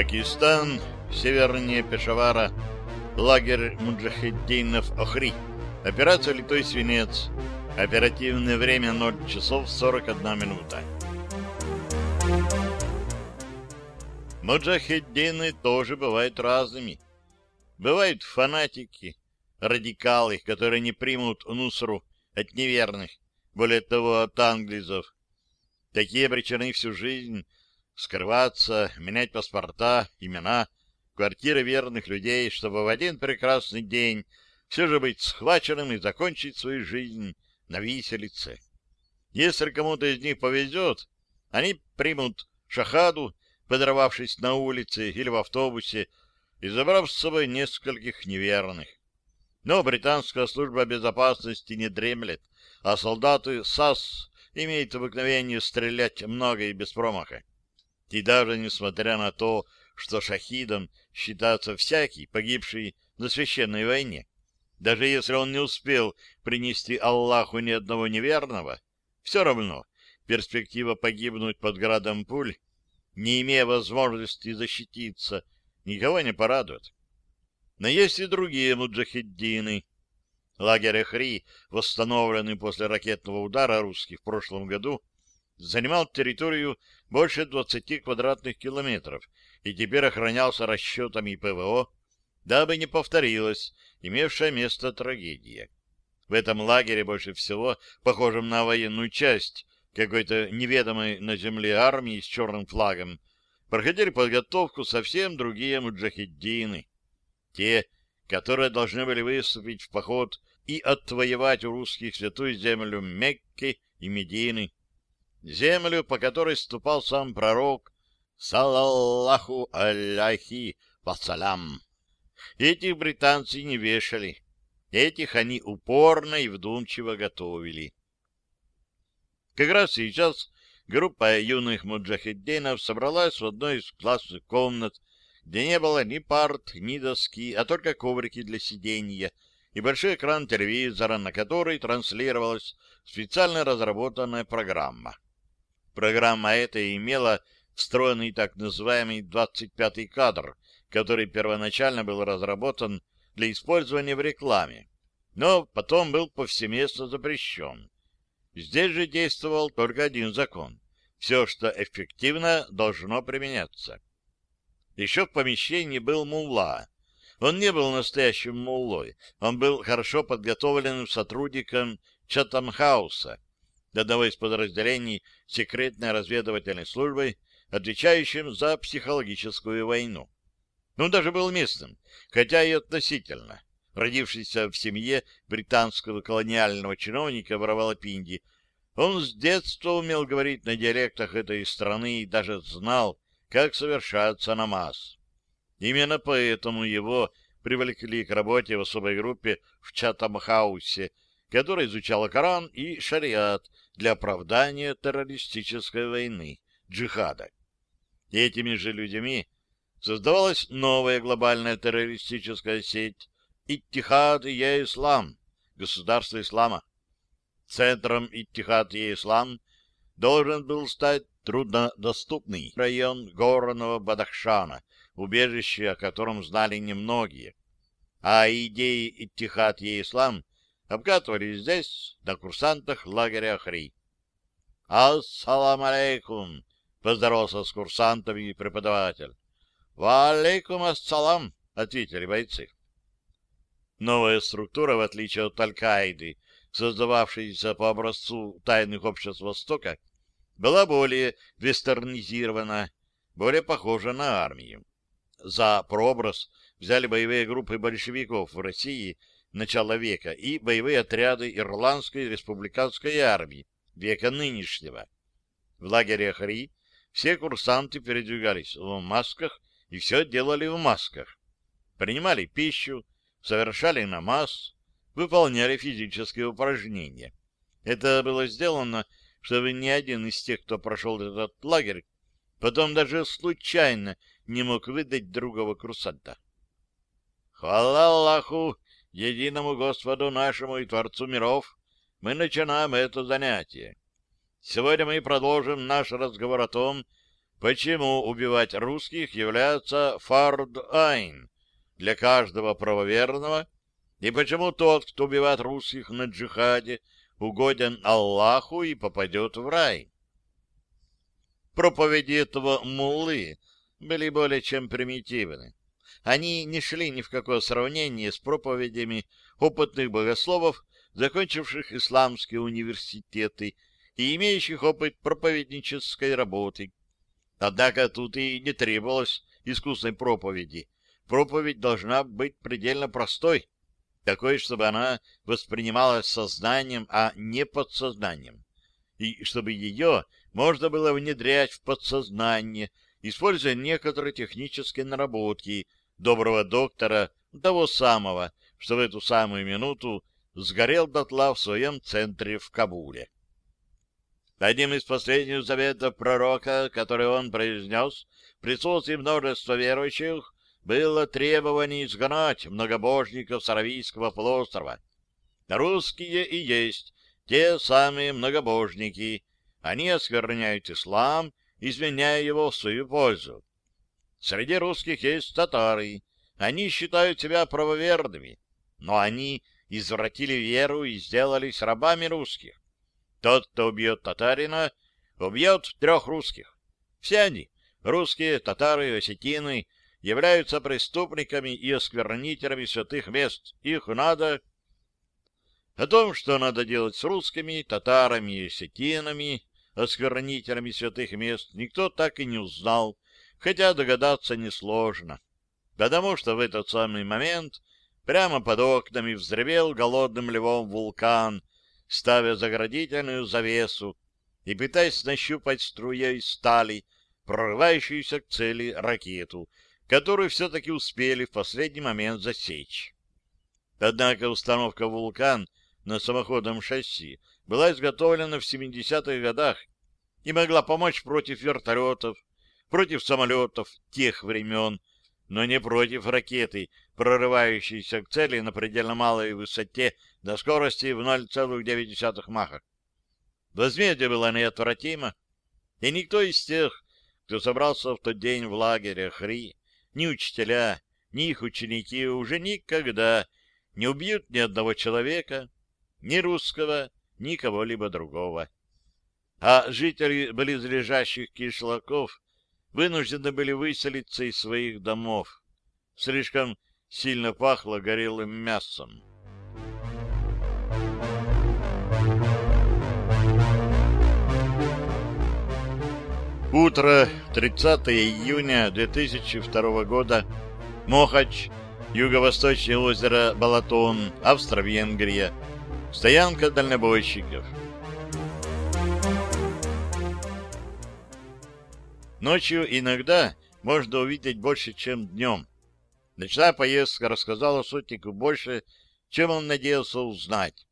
Пакистан, севернее Пешавара, лагерь муджахеддинов Охри. Операция «Литой свинец». Оперативное время 0 часов 41 минута. Муджахеддины тоже бывают разными. Бывают фанатики, радикалы, которые не примут нусру от неверных, более того, от англизов. Такие обречены всю жизнь скрываться, менять паспорта, имена, квартиры верных людей, чтобы в один прекрасный день все же быть схваченным и закончить свою жизнь на виселице. Если кому-то из них повезет, они примут шахаду, подорвавшись на улице или в автобусе и забрав с собой нескольких неверных. Но британская служба безопасности не дремлет, а солдаты САС имеют обыкновение стрелять много и без промаха. И даже несмотря на то, что шахидом считается всякий, погибший на священной войне, даже если он не успел принести Аллаху ни одного неверного, все равно перспектива погибнуть под градом пуль, не имея возможности защититься, никого не порадует. Но есть и другие муджахиддины. Лагерь Эхри, восстановленный после ракетного удара русских в прошлом году, занимал территорию больше 20 квадратных километров и теперь охранялся расчетами ПВО, дабы не повторилась имевшая место трагедия. В этом лагере больше всего, похожем на военную часть какой-то неведомой на земле армии с черным флагом, проходили подготовку совсем другие муджахиддины. Те, которые должны были выступить в поход и отвоевать у русских святую землю Мекки и Медины, землю, по которой ступал сам пророк, салаллаху аллахи вассалям. Этих британцы не вешали, этих они упорно и вдумчиво готовили. Как раз сейчас группа юных муджахеддинов собралась в одной из классных комнат, где не было ни парт, ни доски, а только коврики для сидения и большой экран телевизора, на который транслировалась специально разработанная программа. Программа эта имела встроенный так называемый 25-й кадр, который первоначально был разработан для использования в рекламе, но потом был повсеместно запрещен. Здесь же действовал только один закон. Все, что эффективно, должно применяться. Еще в помещении был мулла. Он не был настоящим муллой, он был хорошо подготовленным сотрудником Чатамхауса, одного из подразделений секретной разведывательной службы, отвечающим за психологическую войну. Он даже был местным, хотя и относительно. Родившийся в семье британского колониального чиновника в Равалапинди, он с детства умел говорить на диалектах этой страны и даже знал, как совершается намаз. Именно поэтому его привлекли к работе в особой группе в Чатамхаусе, которая изучала Коран и шариат для оправдания террористической войны, джихада. Этими же людьми создавалась новая глобальная террористическая сеть Иттихад и Ислам, государство ислама. Центром Иттихад и Ислам должен был стать труднодоступный район горного Бадахшана, убежище, о котором знали немногие. А идеи Иттихад и Ислам обкатывались здесь, на курсантах лагеря Ахри. «Ассалам алейкум!» — поздоровался с курсантами преподаватель. «Ва алейкум ассалам!» — ответили бойцы. Новая структура, в отличие от Аль-Каиды, создававшаяся по образцу тайных обществ Востока, была более вестернизирована, более похожа на армию. За прообраз взяли боевые группы большевиков в России начала века и боевые отряды Ирландской республиканской армии века нынешнего. В лагере Ахри все курсанты передвигались в масках и все делали в масках. Принимали пищу, совершали намаз, выполняли физические упражнения. Это было сделано, чтобы ни один из тех, кто прошел этот лагерь, потом даже случайно не мог выдать другого курсанта. Хвала Аллаху, единому Господу нашему и Творцу миров, мы начинаем это занятие. Сегодня мы продолжим наш разговор о том, почему убивать русских является фард-айн для каждого правоверного, и почему тот, кто убивает русских на джихаде, угоден Аллаху и попадет в рай. Проповеди этого муллы были более чем примитивны. Они не шли ни в какое сравнение с проповедями опытных богословов, закончивших исламские университеты и имеющих опыт проповеднической работы. Однако тут и не требовалось искусной проповеди. Проповедь должна быть предельно простой, такой, чтобы она воспринималась сознанием, а не подсознанием, и чтобы ее можно было внедрять в подсознание, используя некоторые технические наработки доброго доктора, того самого, что в эту самую минуту сгорел дотла в своем центре в Кабуле. Одним из последних заветов пророка, который он произнес в присутствии множества верующих, было требование изгнать многобожников с Аравийского полуострова. Русские и есть те самые многобожники. Они оскверняют ислам, изменяя его в свою пользу. Среди русских есть татары. Они считают себя правоверными, но они извратили веру и сделались рабами русских. Тот, кто убьет татарина, убьет трех русских. Все они, русские, татары, осетины, являются преступниками и осквернителями святых мест. Их надо... О том, что надо делать с русскими, татарами и осетинами, осквернителями святых мест, никто так и не узнал, хотя догадаться несложно, потому что в этот самый момент прямо под окнами взревел голодным львом вулкан, ставя заградительную завесу и пытаясь нащупать струей стали, прорывающуюся к цели ракету, которую все-таки успели в последний момент засечь. Однако установка «Вулкан» на самоходном шасси была изготовлена в 70-х годах и могла помочь против вертолетов, против самолетов тех времен, но не против ракеты, прорывающейся к цели на предельно малой высоте до скорости в 0,9 маха. Возмездие было неотвратимо, и никто из тех, кто собрался в тот день в лагере Хри, ни учителя, ни их ученики уже никогда не убьют ни одного человека, ни русского, ни кого-либо другого. А жители близлежащих кишлаков вынуждены были выселиться из своих домов. Слишком сильно пахло горелым мясом. Утро 30 июня 2002 года. Мохач, юго-восточное озеро Балатон, Австро-Венгрия. Стоянка дальнобойщиков. Ночью иногда можно увидеть больше, чем днем. Ночная поездка рассказала сотнику больше, чем он надеялся узнать.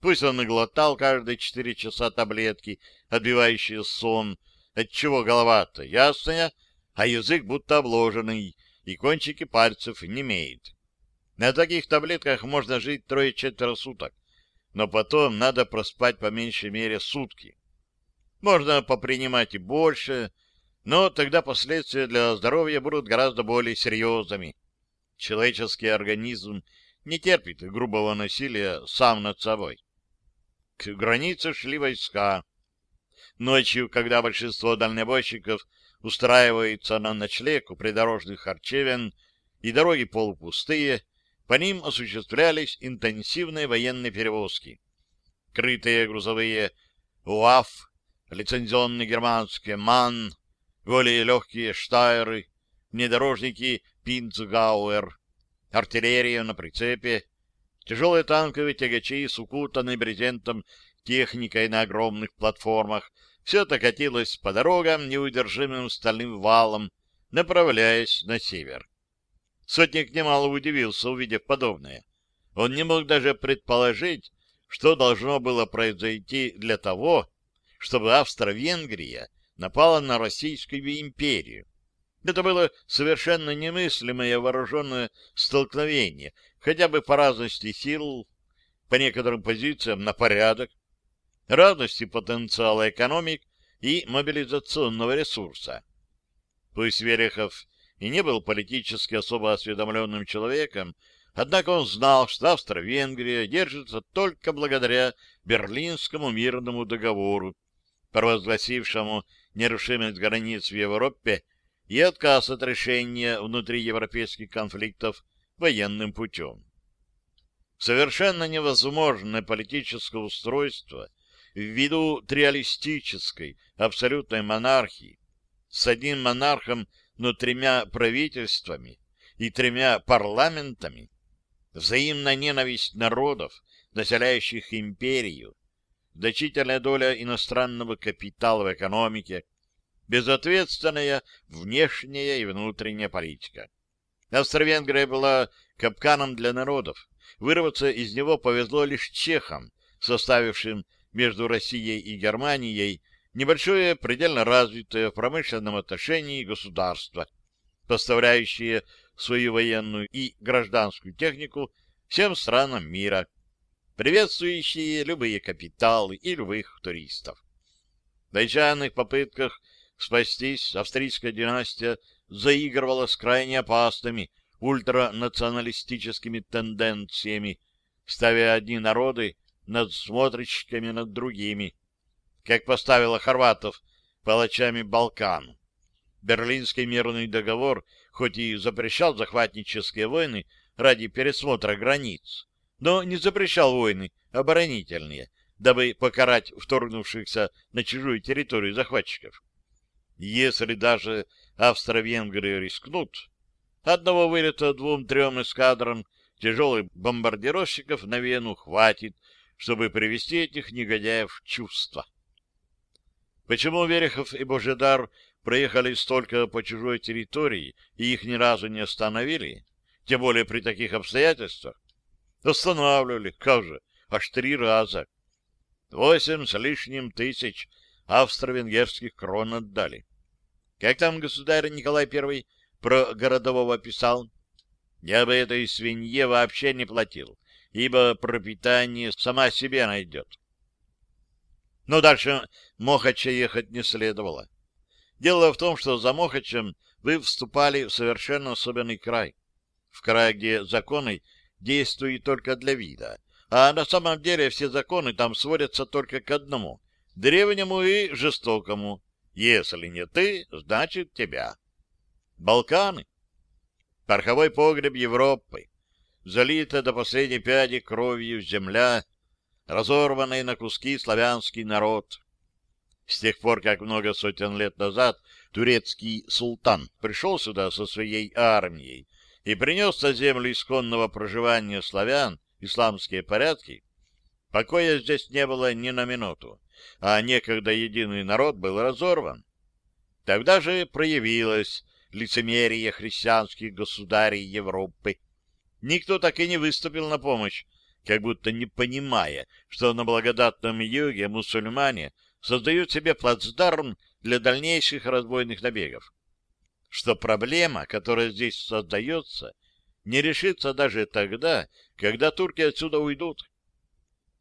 Пусть он и глотал каждые четыре часа таблетки, отбивающие сон, отчего голова-то ясная, а язык будто обложенный, и кончики пальцев не имеет. На таких таблетках можно жить трое-четверо суток, но потом надо проспать по меньшей мере сутки. Можно попринимать и больше, но тогда последствия для здоровья будут гораздо более серьезными. Человеческий организм не терпит грубого насилия сам над собой. К границе шли войска. Ночью, когда большинство дальнобойщиков устраивается на ночлег у придорожных харчевен и дороги полупустые, по ним осуществлялись интенсивные военные перевозки. Крытые грузовые УАФ, лицензионные германские МАН, более легкие Штайры, внедорожники Пинцгауэр, артиллерия на прицепе, тяжелые танковые тягачи с укутанной брезентом техникой на огромных платформах, все это катилось по дорогам неудержимым стальным валом, направляясь на север. Сотник немало удивился, увидев подобное. Он не мог даже предположить, что должно было произойти для того, чтобы Австро-Венгрия напала на Российскую империю. Это было совершенно немыслимое вооруженное столкновение, хотя бы по разности сил, по некоторым позициям на порядок, равности потенциала экономик и мобилизационного ресурса. Пусть Верехов и не был политически особо осведомленным человеком, однако он знал, что Австро-Венгрия держится только благодаря Берлинскому мирному договору, провозгласившему нерушимость границ в Европе и отказ от решения внутриевропейских конфликтов военным путем. Совершенно невозможное политическое устройство ввиду триалистической абсолютной монархии с одним монархом, но тремя правительствами и тремя парламентами, взаимная ненависть народов, населяющих империю, значительная доля иностранного капитала в экономике, безответственная внешняя и внутренняя политика. Австро-Венгрия была капканом для народов. Вырваться из него повезло лишь чехам, составившим между Россией и Германией небольшое предельно развитое в промышленном отношении государство, поставляющее свою военную и гражданскую технику всем странам мира, приветствующие любые капиталы и любых туристов. В отчаянных попытках спастись австрийская династия заигрывала с крайне опасными ультранационалистическими тенденциями, ставя одни народы надсмотрщиками над другими, как поставила хорватов палачами Балкан. Берлинский мирный договор хоть и запрещал захватнические войны ради пересмотра границ, но не запрещал войны оборонительные, дабы покарать вторгнувшихся на чужую территорию захватчиков. Если даже австро-венгры рискнут, одного вылета двум-трем эскадрам тяжелых бомбардировщиков на Вену хватит, чтобы привести этих негодяев в чувство. Почему Верехов и Божедар проехали столько по чужой территории и их ни разу не остановили, тем более при таких обстоятельствах? Останавливали, как же, аж три раза. Восемь с лишним тысяч австро-венгерских крон отдали. Как там государь Николай I про городового писал? Я бы этой свинье вообще не платил, ибо пропитание сама себе найдет. Но дальше Мохача ехать не следовало. Дело в том, что за Мохачем вы вступали в совершенно особенный край. В край, где законы действуют только для вида. А на самом деле все законы там сводятся только к одному — древнему и жестокому. Если не ты, значит тебя. Балканы. Пороховой погреб Европы. Залитая до последней пяди кровью земля, разорванный на куски славянский народ. С тех пор, как много сотен лет назад турецкий султан пришел сюда со своей армией и принес на землю исконного проживания славян исламские порядки, покоя здесь не было ни на минуту, а некогда единый народ был разорван. Тогда же проявилось лицемерие христианских государей Европы. Никто так и не выступил на помощь как будто не понимая, что на благодатном юге мусульмане создают себе плацдарм для дальнейших разбойных набегов. Что проблема, которая здесь создается, не решится даже тогда, когда турки отсюда уйдут.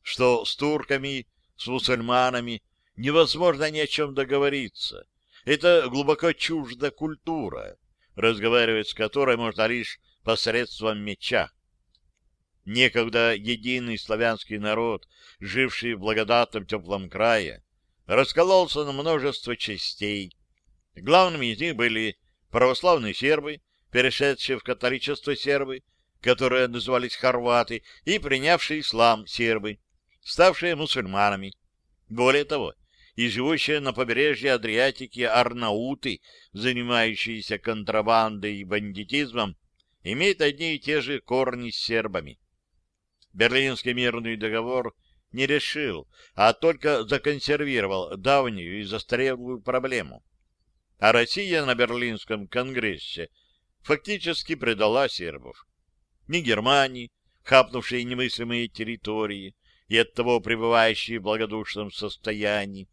Что с турками, с мусульманами невозможно ни о чем договориться. Это глубоко чужда культура, разговаривать с которой можно лишь посредством меча. Некогда единый славянский народ, живший в благодатном теплом крае, раскололся на множество частей. Главными из них были православные сербы, перешедшие в католичество сербы, которые назывались хорваты, и принявшие ислам сербы, ставшие мусульманами. Более того, и живущие на побережье Адриатики арнауты, занимающиеся контрабандой и бандитизмом, имеют одни и те же корни с сербами. Берлинский мирный договор не решил, а только законсервировал давнюю и застарелую проблему. А Россия на Берлинском конгрессе фактически предала сербов. Ни Германии, хапнувшей немыслимые территории и оттого пребывающие в благодушном состоянии,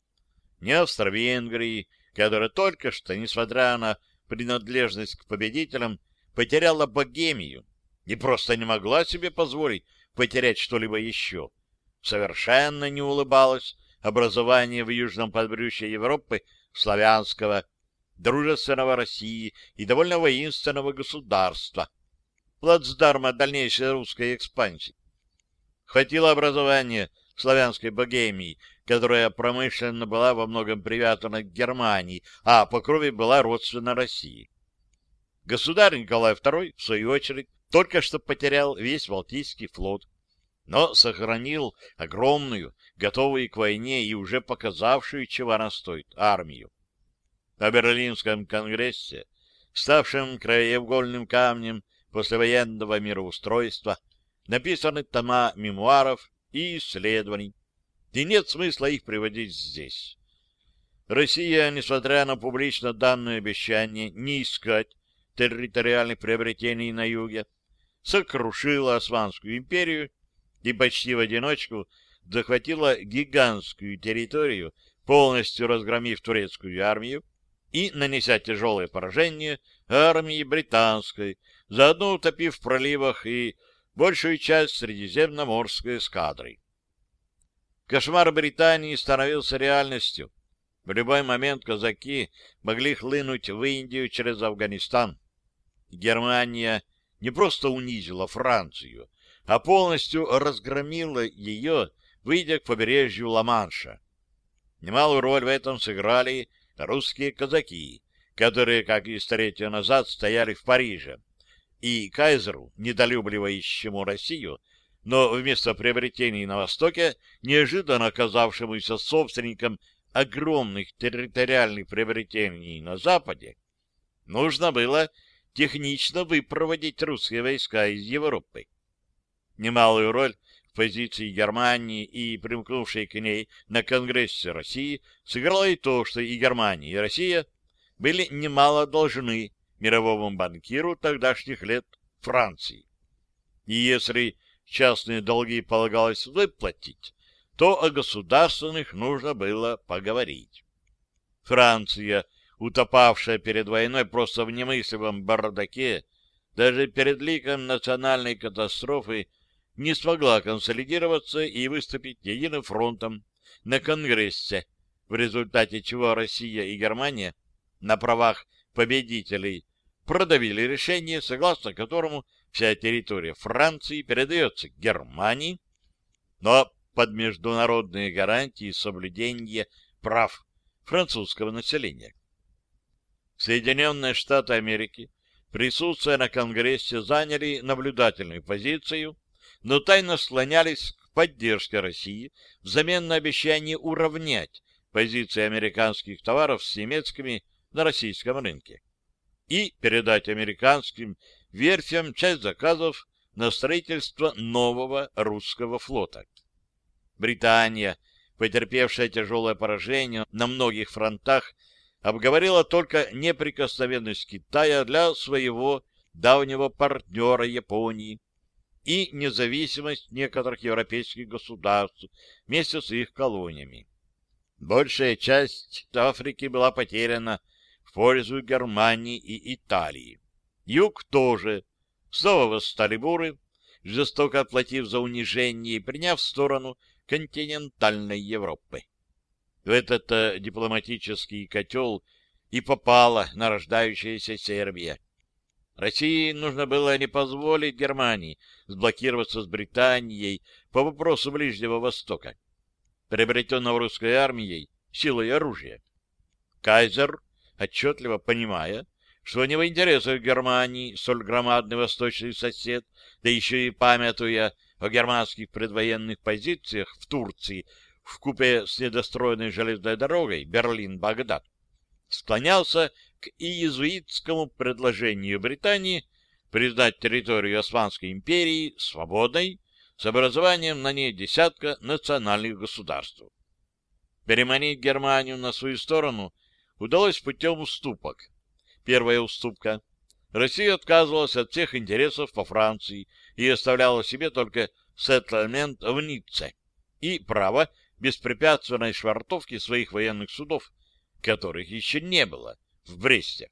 ни Австро-Венгрии, которая только что, несмотря на принадлежность к победителям, потеряла Богемию и просто не могла себе позволить потерять что-либо еще. Совершенно не улыбалось образование в южном подбрюшье Европы славянского, дружественного России и довольно воинственного государства, плацдарма дальнейшей русской экспансии. Хватило образования славянской богемии, которая промышленно была во многом привязана к Германии, а по крови была родственна России. Государь Николай II, в свою очередь, только что потерял весь Балтийский флот, но сохранил огромную, готовую к войне и уже показавшую, чего она стоит, армию. На Берлинском конгрессе, ставшем краеугольным камнем послевоенного мироустройства, написаны тома мемуаров и исследований, и нет смысла их приводить здесь. Россия, несмотря на публично данное обещание не искать территориальных приобретений на юге, сокрушила Османскую империю и почти в одиночку захватила гигантскую территорию, полностью разгромив турецкую армию и нанеся тяжелое поражение армии британской, заодно утопив в проливах и большую часть средиземноморской эскадры. Кошмар Британии становился реальностью. В любой момент казаки могли хлынуть в Индию через Афганистан. Германия не просто унизила Францию, а полностью разгромила ее, выйдя к побережью Ла-Манша. Немалую роль в этом сыграли русские казаки, которые, как и столетия назад, стояли в Париже, и кайзеру, недолюбливающему Россию, но вместо приобретений на Востоке, неожиданно оказавшемуся собственником огромных территориальных приобретений на Западе, нужно было технично выпроводить русские войска из Европы. Немалую роль позиции Германии и примкнувшей к ней на Конгрессе России сыграло и то, что и Германия, и Россия были немало должны мировому банкиру тогдашних лет Франции. И если частные долги полагалось выплатить, то о государственных нужно было поговорить. Франция, утопавшая перед войной просто в немыслимом бардаке, даже перед ликом национальной катастрофы не смогла консолидироваться и выступить единым фронтом на Конгрессе, в результате чего Россия и Германия на правах победителей продавили решение, согласно которому вся территория Франции передается Германии, но под международные гарантии соблюдения прав французского населения. Соединенные Штаты Америки, присутствуя на Конгрессе, заняли наблюдательную позицию но тайно склонялись к поддержке России взамен на обещание уравнять позиции американских товаров с немецкими на российском рынке и передать американским верфям часть заказов на строительство нового русского флота. Британия, потерпевшая тяжелое поражение на многих фронтах, обговорила только неприкосновенность Китая для своего давнего партнера Японии и независимость некоторых европейских государств вместе с их колониями. Большая часть Африки была потеряна в пользу Германии и Италии. Юг тоже. Снова восстали буры, жестоко отплатив за унижение и приняв сторону континентальной Европы. В этот дипломатический котел и попала нарождающаяся Сербия. России нужно было не позволить Германии сблокироваться с Британией по вопросу Ближнего Востока, приобретенного русской армией силой оружия. Кайзер, отчетливо понимая, что не в интересах Германии столь громадный восточный сосед, да еще и памятуя о германских предвоенных позициях в Турции в купе с недостроенной железной дорогой Берлин-Багдад, склонялся к иезуитскому предложению Британии признать территорию Османской империи свободной с образованием на ней десятка национальных государств. Переманить Германию на свою сторону удалось путем уступок. Первая уступка. Россия отказывалась от всех интересов по Франции и оставляла себе только сеттлмент в Ницце и право беспрепятственной швартовки своих военных судов, которых еще не было в Бресте.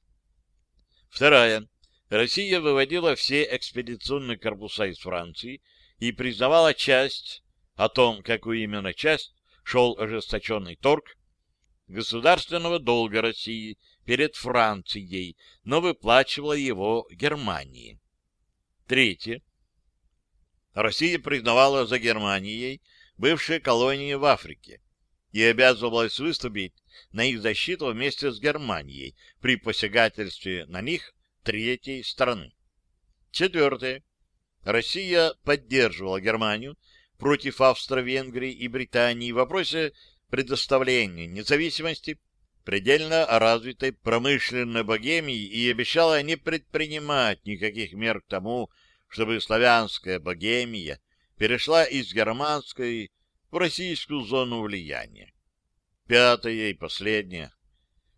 Вторая. Россия выводила все экспедиционные корпуса из Франции и признавала часть, о том, какую именно часть, шел ожесточенный торг, государственного долга России перед Францией, но выплачивала его Германии. Третье. Россия признавала за Германией бывшие колонии в Африке и обязывалась выступить на их защиту вместе с Германией при посягательстве на них третьей страны. Четвертое. Россия поддерживала Германию против Австро-Венгрии и Британии в вопросе предоставления независимости предельно развитой промышленной богемии и обещала не предпринимать никаких мер к тому, чтобы славянская богемия перешла из германской в российскую зону влияния. Пятое и последнее.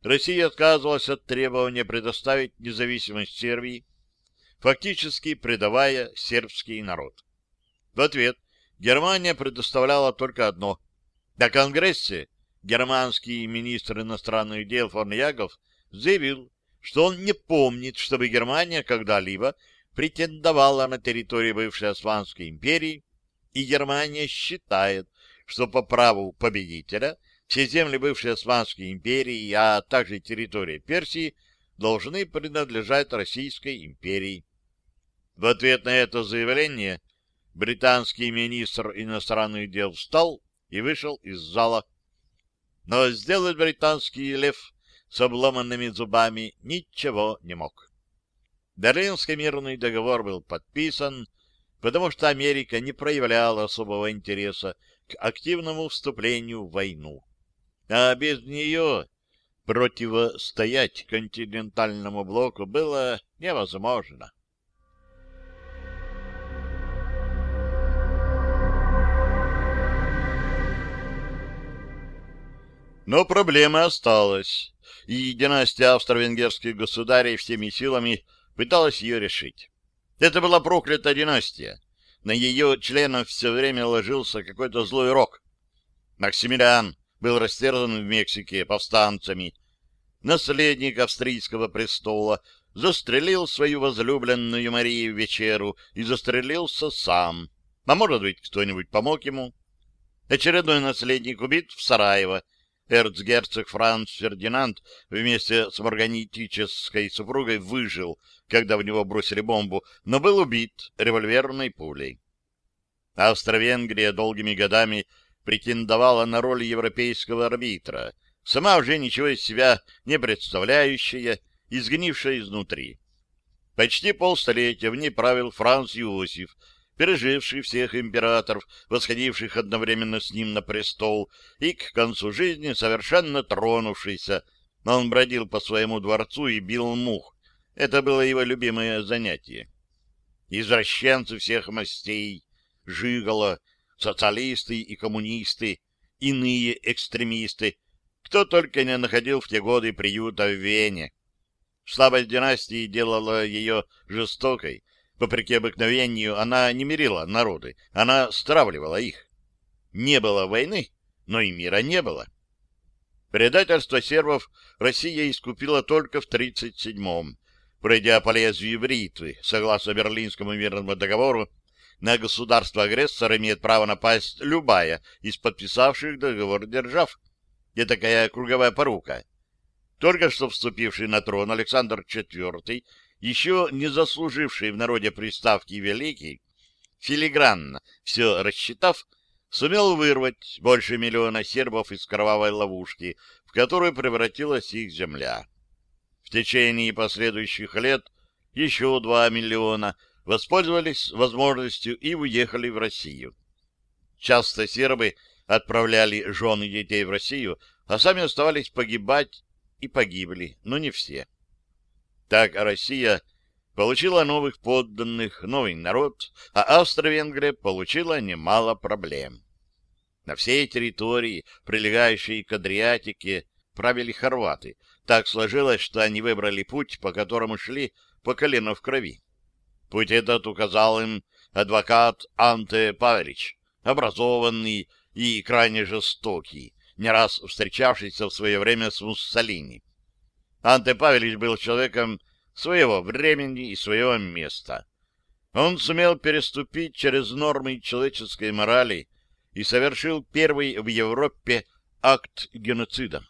Россия отказывалась от требования предоставить независимость Сербии, фактически предавая сербский народ. В ответ Германия предоставляла только одно. На Конгрессе германский министр иностранных дел фон Ягов заявил, что он не помнит, чтобы Германия когда-либо претендовала на территорию бывшей Османской империи, и Германия считает, что по праву победителя все земли бывшей Османской империи, а также территория Персии, должны принадлежать Российской империи. В ответ на это заявление британский министр иностранных дел встал и вышел из зала. Но сделать британский лев с обломанными зубами ничего не мог. Берлинский мирный договор был подписан, потому что Америка не проявляла особого интереса к активному вступлению в войну. А без нее противостоять континентальному блоку было невозможно. Но проблема осталась, и династия австро-венгерских государей всеми силами пыталась ее решить. Это была проклятая династия. На ее членов все время ложился какой-то злой рок. Максимилиан был растерзан в Мексике повстанцами. Наследник австрийского престола застрелил свою возлюбленную Марию вечеру и застрелился сам. А может быть, кто-нибудь помог ему? Очередной наследник убит в Сараево, эрцгерцог Франц Фердинанд вместе с марганитической супругой выжил, когда в него бросили бомбу, но был убит револьверной пулей. Австро-Венгрия долгими годами претендовала на роль европейского арбитра, сама уже ничего из себя не представляющая, изгнившая изнутри. Почти полстолетия в ней правил Франц Иосиф, переживший всех императоров, восходивших одновременно с ним на престол, и к концу жизни совершенно тронувшийся, он бродил по своему дворцу и бил мух. Это было его любимое занятие. Извращенцы всех мастей, жигало, социалисты и коммунисты, иные экстремисты, кто только не находил в те годы приюта в Вене. Слабость династии делала ее жестокой, Вопреки обыкновению, она не мирила народы, она стравливала их. Не было войны, но и мира не было. Предательство сербов Россия искупила только в 1937-м, пройдя по лезвию бритвы, согласно Берлинскому мирному договору, на государство-агрессор имеет право напасть любая из подписавших договор держав. Это такая круговая порука. Только что вступивший на трон Александр IV еще не заслуживший в народе приставки «великий», филигранно все рассчитав, сумел вырвать больше миллиона сербов из кровавой ловушки, в которую превратилась их земля. В течение последующих лет еще два миллиона воспользовались возможностью и уехали в Россию. Часто сербы отправляли жен и детей в Россию, а сами оставались погибать и погибли, но не все. Так Россия получила новых подданных, новый народ, а Австро-Венгрия получила немало проблем. На всей территории, прилегающей к Адриатике, правили хорваты. Так сложилось, что они выбрали путь, по которому шли по колено в крови. Путь этот указал им адвокат Анте Павлович, образованный и крайне жестокий, не раз встречавшийся в свое время с Муссолини. Анте Павелич был человеком своего времени и своего места. Он сумел переступить через нормы человеческой морали и совершил первый в Европе акт геноцида.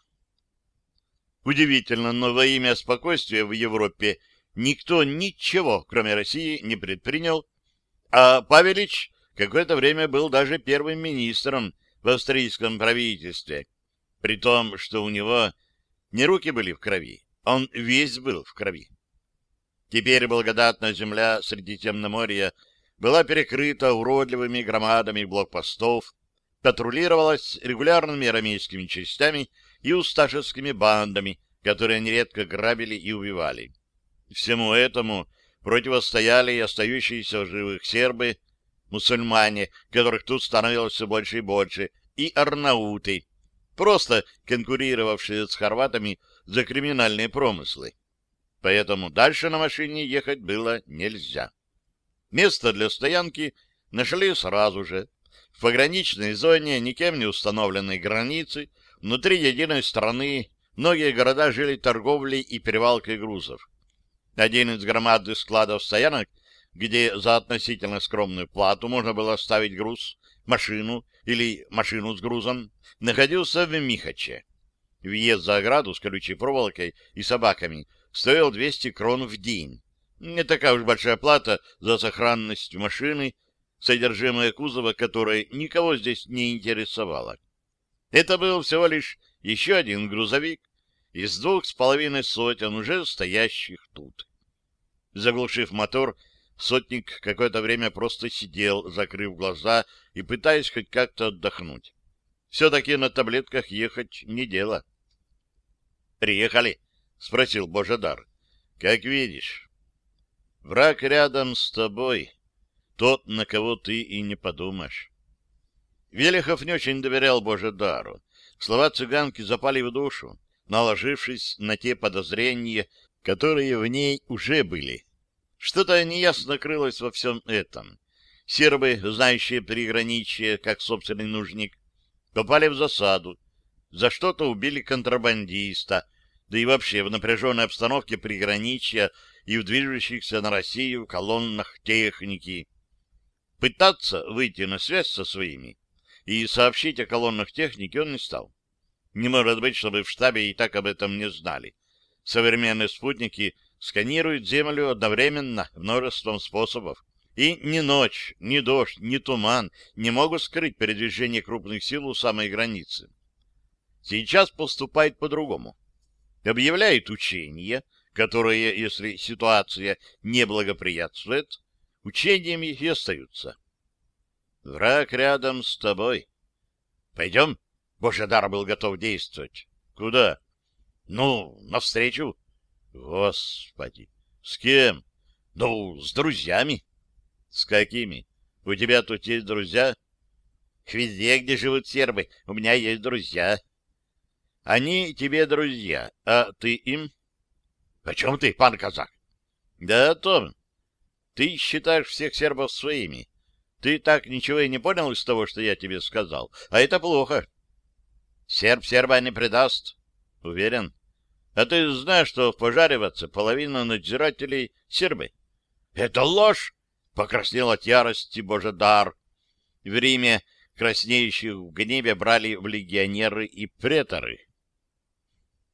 Удивительно, но во имя спокойствия в Европе никто ничего, кроме России, не предпринял, а Павелич какое-то время был даже первым министром в австрийском правительстве, при том, что у него не руки были в крови, он весь был в крови. Теперь благодатная земля Средиземноморья была перекрыта уродливыми громадами блокпостов, патрулировалась регулярными армейскими частями и усташевскими бандами, которые нередко грабили и убивали. Всему этому противостояли и остающиеся в живых сербы, мусульмане, которых тут становилось все больше и больше, и арнауты, просто конкурировавшие с хорватами за криминальные промыслы. Поэтому дальше на машине ехать было нельзя. Место для стоянки нашли сразу же. В пограничной зоне никем не установленной границы внутри единой страны многие города жили торговлей и перевалкой грузов. Один из громадных складов стоянок, где за относительно скромную плату можно было оставить груз, машину или машину с грузом, находился в Михаче. Въезд за ограду с колючей проволокой и собаками стоил 200 крон в день. Не такая уж большая плата за сохранность машины, содержимое кузова которой никого здесь не интересовало. Это был всего лишь еще один грузовик из двух с половиной сотен уже стоящих тут. Заглушив мотор, сотник какое-то время просто сидел, закрыв глаза и пытаясь хоть как-то отдохнуть. Все-таки на таблетках ехать не дело. «Приехали?» — спросил Божедар. «Как видишь, враг рядом с тобой, тот, на кого ты и не подумаешь». Велихов не очень доверял Божедару. Слова цыганки запали в душу, наложившись на те подозрения, которые в ней уже были. Что-то неясно крылось во всем этом. Сербы, знающие приграничье, как собственный нужник, попали в засаду, за что-то убили контрабандиста, да и вообще в напряженной обстановке приграничья и в движущихся на Россию колоннах техники. Пытаться выйти на связь со своими и сообщить о колоннах техники он не стал. Не может быть, чтобы в штабе и так об этом не знали. Современные спутники сканируют Землю одновременно множеством способов. И ни ночь, ни дождь, ни туман не могут скрыть передвижение крупных сил у самой границы. Сейчас поступает по-другому. Объявляет учения, которые, если ситуация не благоприятствует, учениями и остаются. Враг рядом с тобой. Пойдем? Божедар был готов действовать. Куда? Ну, навстречу. Господи! С кем? Ну, с друзьями. С какими? У тебя тут есть друзья? Везде, где живут сербы, у меня есть друзья. Они тебе друзья, а ты им? О чем ты, пан казак? Да о том. Ты считаешь всех сербов своими. Ты так ничего и не понял из того, что я тебе сказал. А это плохо. Серб серба не предаст. Уверен? А ты знаешь, что в пожариваться половина надзирателей сербы? Это ложь! Покраснел от ярости Божедар. В Риме краснеющих в гневе брали в легионеры и преторы.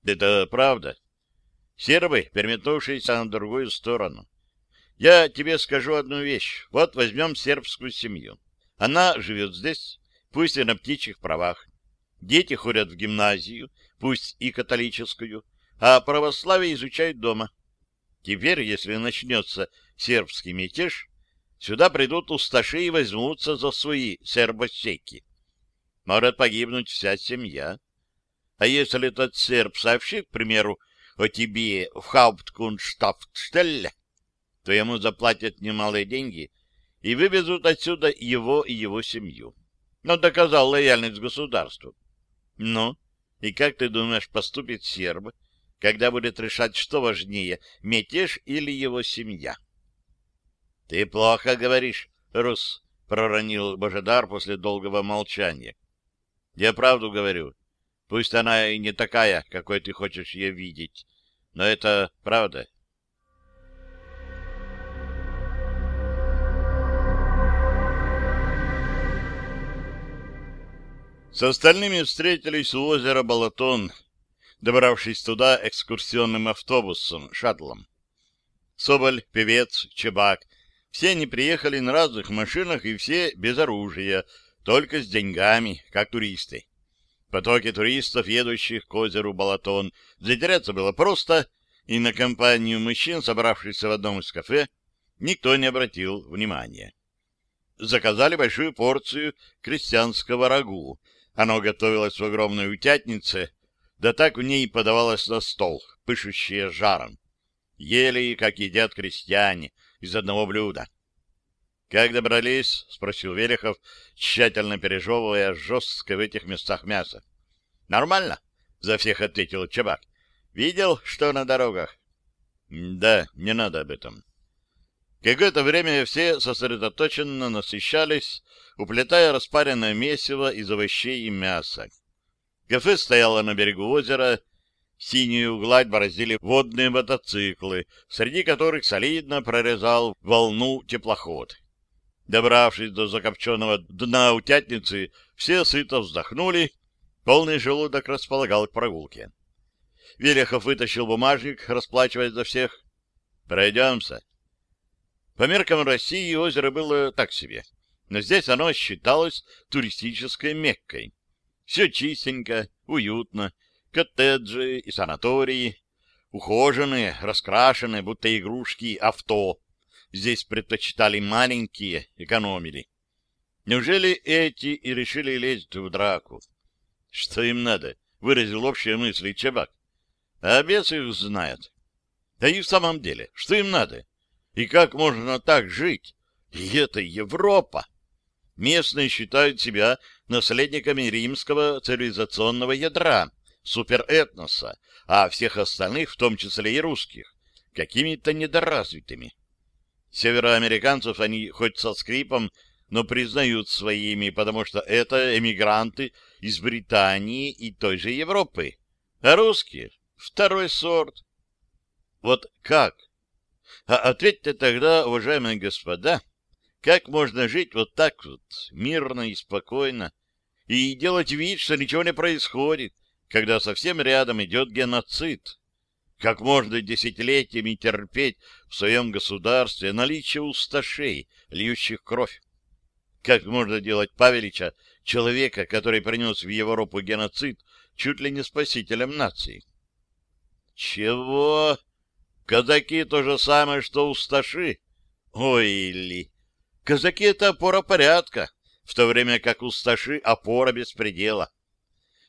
Это правда. Сербы, переметнувшиеся на другую сторону. Я тебе скажу одну вещь. Вот возьмем сербскую семью. Она живет здесь, пусть и на птичьих правах. Дети ходят в гимназию, пусть и католическую, а православие изучают дома. Теперь, если начнется сербский мятеж, сюда придут усташи и возьмутся за свои сербосеки. Может погибнуть вся семья. А если этот серб сообщит, к примеру, о тебе в Хаупткунштафтштелле, то ему заплатят немалые деньги и вывезут отсюда его и его семью. Но доказал лояльность государству. Ну, и как ты думаешь, поступит серб, когда будет решать, что важнее, мятеж или его семья? — Ты плохо говоришь, Рус, — проронил Божедар после долгого молчания. — Я правду говорю. Пусть она и не такая, какой ты хочешь ее видеть, но это правда. С остальными встретились у озера Балатон, добравшись туда экскурсионным автобусом, шаттлом. Соболь, певец, Чебак — все они приехали на разных машинах и все без оружия, только с деньгами, как туристы. Потоки туристов, едущих к озеру Балатон, затеряться было просто, и на компанию мужчин, собравшихся в одном из кафе, никто не обратил внимания. Заказали большую порцию крестьянского рагу. Оно готовилось в огромной утятнице, да так в ней подавалось на стол, пышущее жаром. Ели, как едят крестьяне, из одного блюда. — Как добрались? — спросил Верехов, тщательно пережевывая жестко в этих местах мясо. — Нормально, — за всех ответил Чабак. — Видел, что на дорогах? — Да, не надо об этом. Какое-то время все сосредоточенно насыщались, уплетая распаренное месиво из овощей и мяса. Кафе стояло на берегу озера, синюю гладь бороздили водные мотоциклы, среди которых солидно прорезал волну теплоход. Добравшись до закопченного дна утятницы, все сыто вздохнули, полный желудок располагал к прогулке. Велихов вытащил бумажник, расплачиваясь за всех. «Пройдемся». По меркам России озеро было так себе, но здесь оно считалось туристической меккой. Все чистенько, уютно, коттеджи и санатории, ухоженные, раскрашенные, будто игрушки, авто. Здесь предпочитали маленькие, экономили. Неужели эти и решили лезть в драку? Что им надо? Выразил общие мысли Чебак. А бес их знает. Да и в самом деле, что им надо? И как можно так жить? И это Европа! Местные считают себя наследниками римского цивилизационного ядра, суперэтноса, а всех остальных, в том числе и русских, какими-то недоразвитыми. Североамериканцев они хоть со скрипом, но признают своими, потому что это эмигранты из Британии и той же Европы. А русские — второй сорт. Вот как? А ответьте тогда, уважаемые господа, как можно жить вот так вот, мирно и спокойно, и делать вид, что ничего не происходит, когда совсем рядом идет геноцид? Как можно десятилетиями терпеть в своем государстве наличие усташей, льющих кровь? Как можно делать Павелича, человека, который принес в Европу геноцид, чуть ли не спасителем нации? Чего? Казаки то же самое, что усташи? Ой, ли! Казаки — это опора порядка, в то время как усташи — опора беспредела.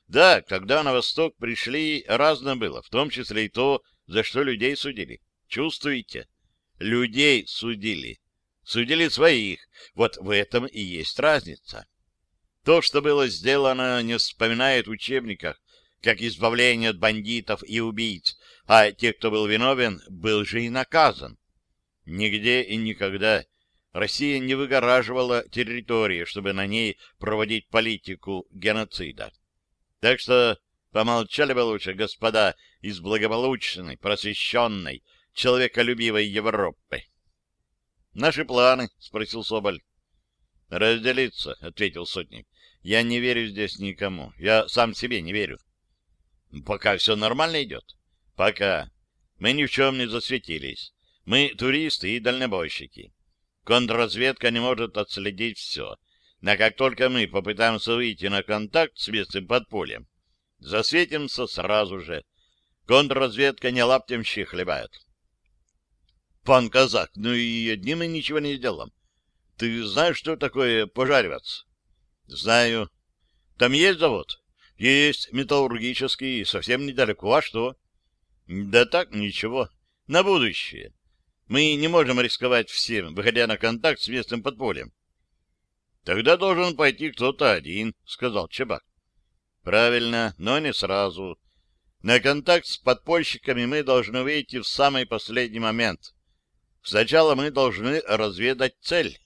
Да, когда на восток пришли, разно было, в том числе и то, за что людей судили. Чувствуете? Людей судили. Судили своих. Вот в этом и есть разница. То, что было сделано, не вспоминает в учебниках, как избавление от бандитов и убийц, а те, кто был виновен, был же и наказан. Нигде и никогда Россия не выгораживала территории, чтобы на ней проводить политику геноцида. Так что помолчали бы лучше, господа из благополучной, просвещенной, человеколюбивой Европы. — Наши планы? — спросил Соболь. — Разделиться, — ответил сотник. — Я не верю здесь никому. Я сам себе не верю. — Пока все нормально идет? — Пока. Мы ни в чем не засветились. Мы туристы и дальнобойщики. Контрразведка не может отследить все. Но как только мы попытаемся выйти на контакт с местным подпольем, засветимся сразу же. Контрразведка не лаптем щи хлебает. Пан казак, ну и одним мы ничего не сделаем. Ты знаешь, что такое пожариваться? Знаю. Там есть завод? Есть металлургический, совсем недалеко. А что? Да так, ничего. На будущее. Мы не можем рисковать всем, выходя на контакт с местным подпольем. — Тогда должен пойти кто-то один, — сказал Чебак. — Правильно, но не сразу. На контакт с подпольщиками мы должны выйти в самый последний момент. Сначала мы должны разведать цель.